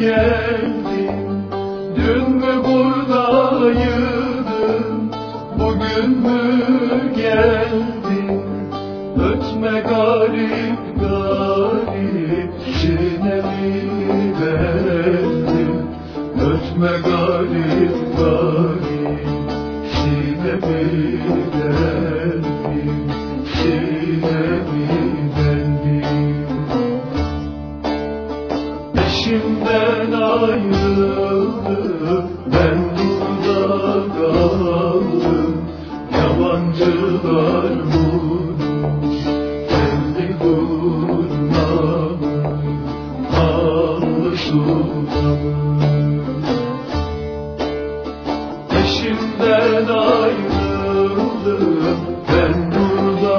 geldin Dün mü buradaydın Bugün mü geldin Ötme garip garip Sinemi verdin Ötme garip garip Sinemi verdin Sinemi Ayrıldım Ben burada kaldım. Yabancılar vurmuş Kendi durmamı Allı sulamı Eşimden Ben burada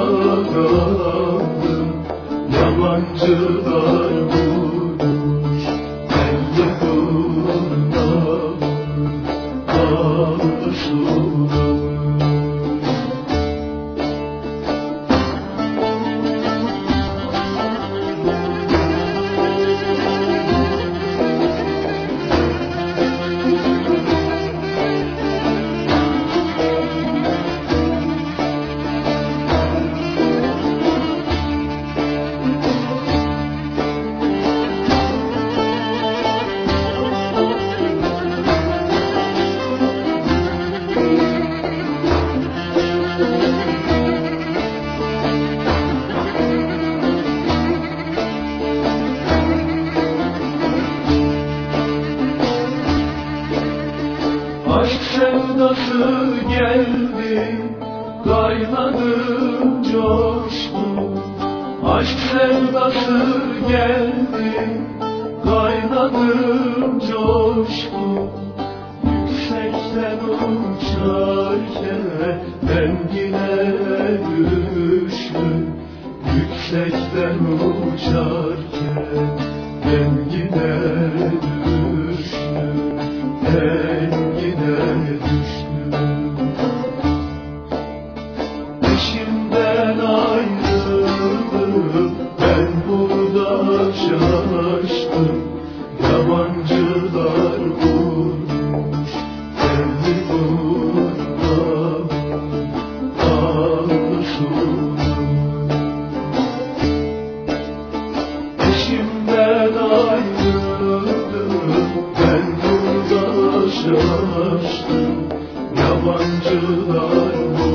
kaldım. Yabancılar vurmuş Allı sevdası geldi, kaynadım coştum. Aşk sevdası geldi, kaynadım coştum. Yüksekten uçarken ben yine düştüm. Yüksekten uçarken ben yine düştüm. şaştım Yabancılar vurmuş Kendi burnuna Alışıldım Eşimden ayrıldım Ben burada şaştım Yabancılar